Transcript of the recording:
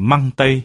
măng tây.